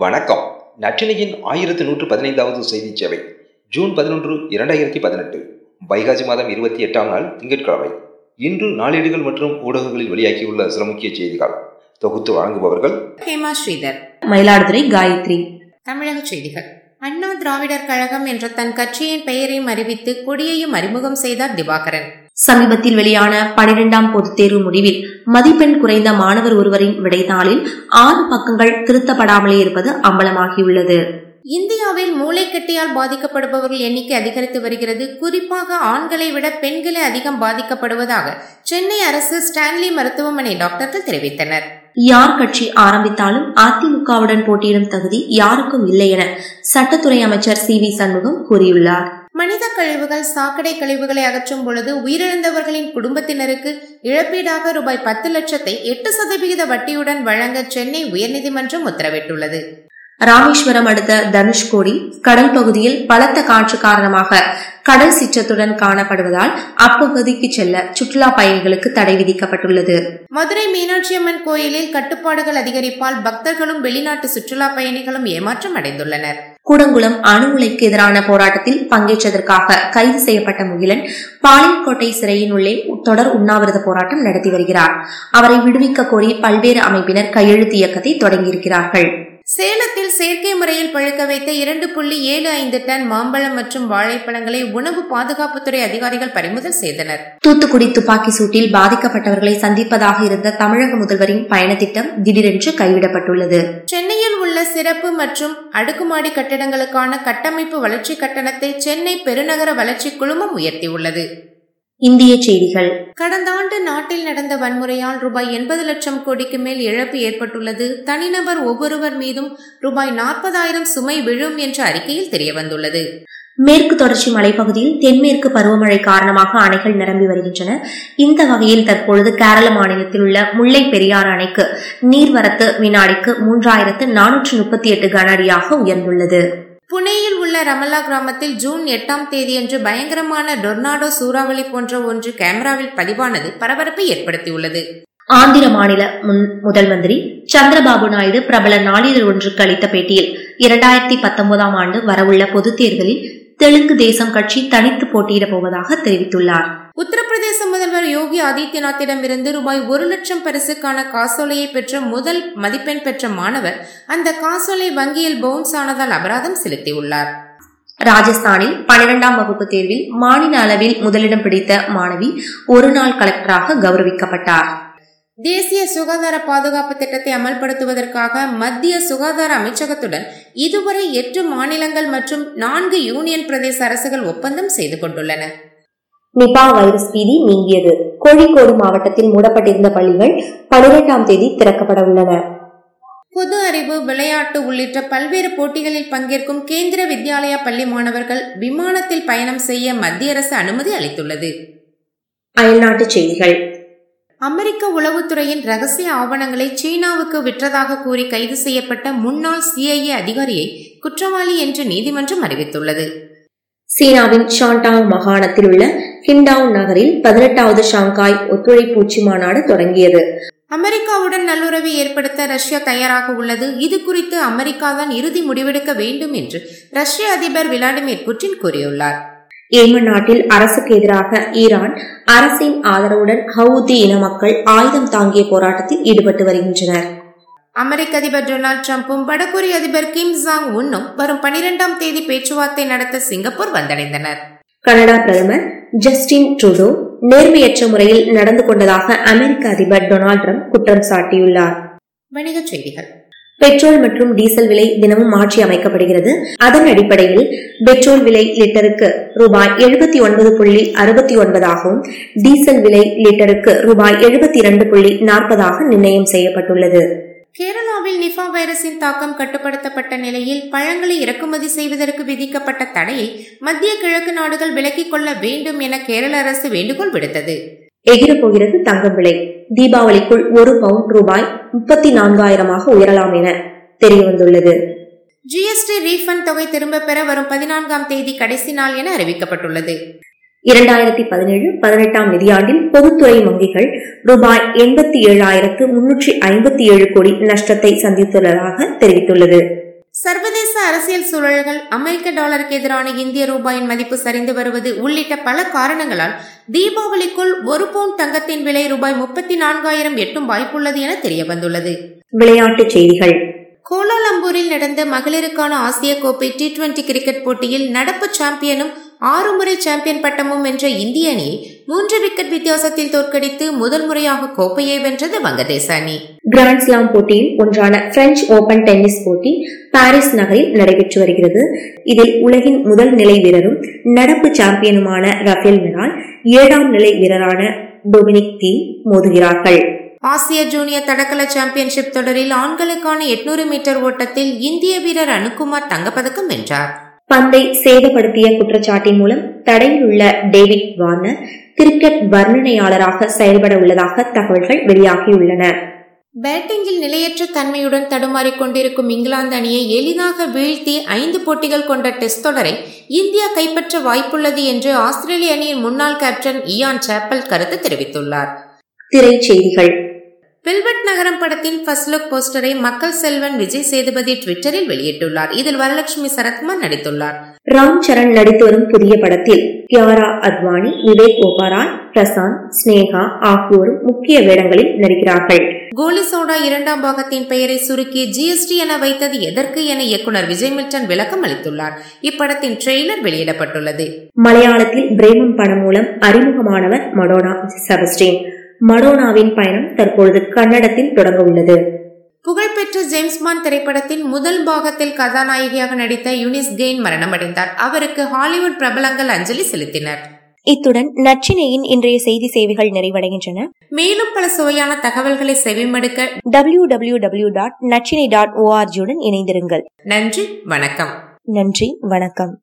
வணக்கம். நற்றினையின் ஆயிரத்து நூற்று பதினைந்தாவது செய்தி சேவை. ஜூன் பதினொன்று இரண்டாயிரத்தி பதினெட்டு. வைகாசி மாதம் இருபத்தி எட்டாம் நாள் திங்கட்கிழமை. இன்று நாளேடுகள் மற்றும் ஊடகங்களில் வெளியாகியுள்ள சில முக்கிய செய்திகள். தொகுத்து வழங்குபவர்கள் ஹேமா ஸ்ரீதர். மயிலாடுதுறை காயத்ரி. தமிழக செய்திகள். அண்ணா திராவிடர் கழகம் என்ற தன் கட்சியின் பெயரையும் அறிவித்து கொடியையும் அறிமுகம் செய்தார் திவாகரன். சமீபத்தில் வெளியான பனிரெண்டாம் பொதுத் தேர்வு முடிவில் மதிப்பெண் குறைந்த மாணவர் ஒருவரின் விடைத்தாளில் ஆறு பக்கங்கள் திருத்தப்படாமலே இருப்பது அம்பலமாகியுள்ளது. இந்தியாவில் மூளைக்கட்டியால் பாதிக்கப்படுபவர்கள் எண்ணிக்கை அதிகரித்து வருகிறது. குறிப்பாக ஆண்களை விட பெண்களே அதிகம் பாதிக்கப்படுவதாக சென்னை அரசு ஸ்டான்லி மருத்துவமனை டாக்டர்கள் தெரிவித்தனர். யார் கட்சி ஆரம்பித்தாலும் அதிமுகவுடன் போட்டியிடும் தகுதி யாருக்கும் இல்லை என சட்டத்துறை அமைச்சர் சி வி சண்முகம் கூறியுள்ளார். மனித கழிவுகள் சாக்கடை கழிவுகளை அகற்றும் பொழுது உயிரிழந்தவர்களின் குடும்பத்தினருக்கு இழப்பீடாக ரூபாய் பத்து லட்சத்தை எட்டு சதவிகித வட்டியுடன் வழங்க சென்னை உயர்நீதிமன்றம் உத்தரவிட்டுள்ளது. ராமேஸ்வரம் அடுத்த தனுஷ்கோடி கடல் பகுதியில் பலத்த காற்று காரணமாக கடல் சிற்றத்துடன் காணப்படுவதால் அப்பகுதிக்கு செல்ல சுற்றுலா பயணிகளுக்கு தடை விதிக்கப்பட்டுள்ளது. மதுரை மீனாட்சி அம்மன் கோயிலில் கட்டுப்பாடுகள் அதிகரிப்பால் பக்தர்களும் வெளிநாட்டு சுற்றுலா பயணிகளும் ஏமாற்றம் அடைந்துள்ளனர். கூடங்குளம் அணு உலைக்கு எதிரான போராட்டத்தில் பங்கேற்றதற்காக கைது செய்யப்பட்ட முகிலன் பாளையங்கோட்டை சிறையின் உள்ளே தொடர் உண்ணாவிரத போராட்டம் நடத்தி வருகிறார். அவரை விடுவிக்க கோரி பல்வேறு அமைப்பினர் கையெழுத்து இயக்கத்தை தொடங்கியிருக்கிறார்கள். சேலத்தில் செயற்கை முறையில் பழுக்க வைத்த இரண்டு புள்ளி ஏழு ஐந்து டன் மாம்பழம் மற்றும் வாழைப்பழங்களை உணவு பாதுகாப்புத்துறை அதிகாரிகள் பறிமுதல் செய்தனர். தூத்துக்குடி துப்பாக்கி சூட்டில் பாதிக்கப்பட்டவர்களை சந்திப்பதாக இருந்த தமிழக முதல்வரின் பயண திட்டம் திடீரென்று கைவிடப்பட்டுள்ளது. சென்னையில் உள்ள சிறப்பு மற்றும் அடுக்குமாடி கட்டிடங்களுக்கான கட்டமைப்பு வளர்ச்சி கட்டணத்தை சென்னை பெருநகர வளர்ச்சி குழுமம் உயர்த்தியுள்ளது. இந்திய செய்திகள். கடந்த ஆண்டு நாட்டில் நடந்த வன்முறையால் ரூபாய் எண்பது லட்சம் கோடிக்கு மேல் இழப்பு ஏற்பட்டுள்ளது. தனிநபர் ஒவ்வொருவர் மீதும் ரூபாய் நாற்பதாயிரம் சுமை விழும் என்ற அறிக்கையில் தெரியவந்துள்ளது. மேற்கு தொடர்ச்சி மலைப்பகுதியில் தென்மேற்கு பருவமழை காரணமாக அணைகள் நிரம்பி வருகின்றன. இந்த வகையில் தற்பொழுது கேரள மாநிலத்தில் உள்ள முல்லை பெரியாறு அணைக்கு நீர்வரத்து வினாடிக்கு மூன்றாயிரத்து நானூற்று முப்பத்தி எட்டு கன அடியாக உயர்ந்துள்ளது. புனேயில் உள்ள ரமல்லா கிராமத்தில் ஜூன் எட்டாம் தேதியன்று பயங்கரமான டொர்னாடோ சூறாவளி போன்ற ஒன்று கேமராவில் பதிவானது பரபரப்பை ஏற்படுத்தியுள்ளது. ஆந்திர மாநில முன் முதல் மந்திரி சந்திரபாபு நாயுடு பிரபல நாளிதழ் ஒன்றுக்கு அளித்த பேட்டியில் இரண்டாயிரத்தி பத்தொன்பதாம் ஆண்டு வரவுள்ள பொதுத் தேர்தலில் தெலுங்கு தேசம் கட்சி தனித்து போட்டியிடப் போவதாக தெரிவித்துள்ளார். உத்தரப்பிரதேச முதல்வர் யோகி ஆதித்யநாத்திடமிருந்து ரூபாய் ஒரு லட்சம் பரிசுக்கான காசோலையை பெற்ற முதல் மதிப்பெண் பெற்ற மாணவர் அந்த காசோலை வங்கியில் பவுன்ஸ் ஆனதால் அபராதம் செலுத்தியுள்ளார். ராஜஸ்தானில் பனிரெண்டாம் வகுப்பு தேர்வில் மாநில அளவில் முதலிடம் பிடித்த மாணவி ஒரு நாள் கலெக்டராக கௌரவிக்கப்பட்டார். தேசிய சுகாதார பாதுகாப்பு திட்டத்தை அமல்படுத்துவதற்காக மத்திய சுகாதார அமைச்சகத்துடன் இதுவரை எட்டு மாநிலங்கள் மற்றும் நான்கு யூனியன் பிரதேச அரசுகள் ஒப்பந்தம் செய்து கொண்டுள்ளன. நிபா வைரஸ் பீதி நீங்கியது. கோழிக்கோடு மாவட்டத்தில் மூடப்பட்டிருந்த பள்ளிகள் பனிரெண்டாம் தேதி திறக்கப்பட உள்ளன. பொது அறிவு விளையாட்டு உள்ளிட்ட பல்வேறு போட்டிகளில் பங்கேற்கும் கேந்திர வித்யாலயா பள்ளி மாணவர்கள் விமானத்தில் பயணம் செய்ய மத்திய அரசு அனுமதி அளித்துள்ளது. அயல்நாட்டு செய்திகள். அமெரிக்க உளவுத்துறையின் ரகசிய ஆவணங்களை சீனாவுக்கு விற்றதாக கூறி கைது செய்யப்பட்ட முன்னாள் சிஐஏ அதிகாரியை குற்றவாளி என்று நீதிமன்றம் அறிவித்துள்ளது. சீனாவின் ஷாண்டாங் மாகாணத்தில் உள்ள ஹிண்டாங் நகரில் பதினெட்டாவது ஷாங்காய் ஒத்துழைப்பு உச்சி மாநாடு தொடங்கியது. அமெரிக்காவுடன் நல்லுறவை ஏற்படுத்த ரஷ்யா தயாராக உள்ளது. இது குறித்து அமெரிக்கா தான் இறுதி முடிவெடுக்க வேண்டும் என்று ரஷ்ய அதிபர் விளாடிமிர் புட்டின் கூறியுள்ளார். ஏமன் நாட்டில் அரசுக்கு எதிராக ஈரான் அரசின் ஆதரவுடன் ஹவுதி இன மக்கள் ஆயுதம் தாங்கிய போராட்டத்தில் ஈடுபட்டு வருகின்றனர். அமெரிக்க அதிபர் டொனால்டு டிரம்பும் வடகொரிய அதிபர் கிம் ஜாங் உன்னும் வரும் பனிரெண்டாம் தேதி பேச்சுவார்த்தை நடத்த சிங்கப்பூர் வந்தடைந்தனர். கனடா பிரதமர் ஜஸ்டின் ட்ரூடோ நேர்மையற்ற முறையில் நடந்து கொண்டதாக அமெரிக்க அதிபர் டொனால்டு ட்ரம்ப் குற்றம் சாட்டியுள்ளார். வணிகச் செய்திகள். பெட்ரோல் மற்றும் டீசல் விலை தினமும் மாற்றி அமைக்கப்படுகிறது. அதன் அடிப்படையில் பெட்ரோல் விலை லிட்டருக்கு ரூபாய் எழுபத்தி ஒன்பது புள்ளி அறுபத்தி ஒன்பதாகவும் டீசல் விலை லிட்டருக்கு ரூபாய் எழுபத்தி இரண்டு புள்ளி நாற்பதாக நிர்ணயம் செய்யப்பட்டுள்ளது. கேரளாவில் நிஃபா வைரஸின் தாக்கம் கட்டுப்படுத்தப்பட்ட நிலையில் பழங்களை இறக்குமதி செய்வதற்கு விதிக்கப்பட்ட தடையை மத்திய கிழக்கு நாடுகள் விலக்கிக் கொள்ள வேண்டும் என கேரள அரசு வேண்டுகோள் விடுத்தது. எகிரப் போகிறது தங்கம் விலை. தீபாவளிக்குள் ஒரு பவுண்ட் ரூபாய் முப்பத்தி நான்காயிரமாக உயரலாம் என தெரியவந்துள்ளது ஜிஎஸ்டி ரீஃபண்ட் தொகை திரும்ப பெற வரும் பதினான்காம் தேதி கடைசி நாள் என அறிவிக்கப்பட்டுள்ளது. இரண்டாயிரத்தி பதினேழு பதினெட்டாம் நிதியாண்டில் பொதுத்துறை வங்கிகள் ரூபாய் எண்பத்தி ஏழாயிரத்து முன்னூற்றி ஐம்பத்தி ஏழு கோடி நஷ்டத்தை சந்தித்துள்ளதாக தெரிவித்துள்ளது. சர்வதேச அரசியல் சூழல்கள் அமெரிக்க டாலருக்கு எதிரான இந்திய ரூபாயின் மதிப்பு சரிந்து வருவது உள்ளிட்ட பல காரணங்களால் தீபாவளிக்குள் ஒரு பவுண்ட் தங்கத்தின் விலை ரூபாய் முப்பத்தி நான்காயிரம் எட்டும் வாய்ப்புள்ளது என தெரிய வந்துள்ளது விளையாட்டுச் செய்திகள். கோலாலம்பூரில் நடந்த மகளிருக்கான ஆசிய கோப்பை டி டுவெண்டி கிரிக்கெட் போட்டியில் நடப்பு சாம்பியனும் ஆறு முறை சாம்பியன் பட்டமும் வென்ற இந்திய அணியை மூன்று விக்கெட் வித்தியாசத்தில் தோற்கடித்து முதல் முறையாக கோப்பையை வென்றது வங்கதேச அணி. கிராண்ட்ஸ்லாம் போட்டியில் ஒன்றான பிரெஞ்சு ஓபன் டென்னிஸ் போட்டி பாரிஸ் நகரில் நடைபெற்று வருகிறது. இதில் உலகின் முதல் நிலை வீரரும் நடப்பு சாம்பியனுமான ரஃபேல் நடால் ஏழாம் நிலை வீரரான டொமினிக் தீ மோதுகிறார்கள். ஆசிய ஜூனியர் தடகள சாம்பியன்ஷிப் தொடரில் ஆண்களுக்கான எட்நூறு மீட்டர் ஓட்டத்தில் இந்திய வீரர் அனுகுமார் தங்கப்பதக்கம் வென்றார். பந்தை சேதப்படுத்திய குற்றச்சாட்டின் மூலம் தடையில் உள்ள டேவிட் வார்னர் கிரிக்கெட் வர்ணனையாளராக செயல்பட உள்ளதாக தகவல்கள் வெளியாகியுள்ளன. பேட்டிங்கில் நிலையற்ற தன்மையுடன் தடுமாறிக் கொண்டிருக்கும் இங்கிலாந்து அணியை எளிதாக வீழ்த்தி ஐந்து போட்டிகள் கொண்ட டெஸ்ட் தொடரை இந்தியா கைப்பற்ற வாய்ப்புள்ளது என்று ஆஸ்திரேலிய அணியின் முன்னாள் கேப்டன் இயான் சாப்பல் கருத்து தெரிவித்துள்ளார். திரைச்செய்திகள். பில்பட் நகரம் படத்தின் ஃபர்ஸ்ட் லுக் போஸ்டரை மக்கள் செல்வன் விஜய் சேதுபதி ட்விட்டரில் வெளியிட்டுள்ளார். இதில் வரலட்சுமி சரத்குமார் நடித்துள்ளார். ராம் சரண் நடித்து வரும் புதிய படத்தில் கியாரா அத்வானி விவேக் ஓபராய் பிரசாந்த் ஸ்னேகா ஆகியோரும் முக்கிய வேடங்களில் நடிக்கிறார்கள். கோலி சோடா இரண்டாம் பாகத்தின் பெயரை சுருக்கி ஜிஎஸ்டி என வைத்தது எதற்கு என இயக்குனர் விஜய் மில்டன் விளக்கம் அளித்துள்ளார். இப்படத்தின் ட்ரெய்லர் வெளியிடப்பட்டுள்ளது. மலையாளத்தில் பிரேமம் படம் மூலம் அறிமுகமானவர் மடோனா செபஸ்டின் மடோனாவின் பயணம் தற்பொழுது கன்னடத்தில் தொடங்க உள்ளது. புகழ்பெற்ற ஜேம்ஸ் பாண்ட் திரைப்படத்தின் முதல் பாகத்தில் கதாநாயகியாக நடித்த யுனிஸ் கெயின் மரணமடைந்தார். அவருக்கு ஹாலிவுட் பிரபலங்கள் அஞ்சலி செலுத்தினர். இத்துடன் நச்சினையின் இன்றைய செய்தி சேவைகள் நிறைவடைகின்றன. மேலும் பல சுவையான தகவல்களை செவிமடுக்க டபிள்யூ டபிள்யூ டபிள்யூ டாட் நச்சினை டாட் ஓஆர்ஜியுடன் இணைந்திருங்கள். நன்றி வணக்கம். நன்றி வணக்கம்.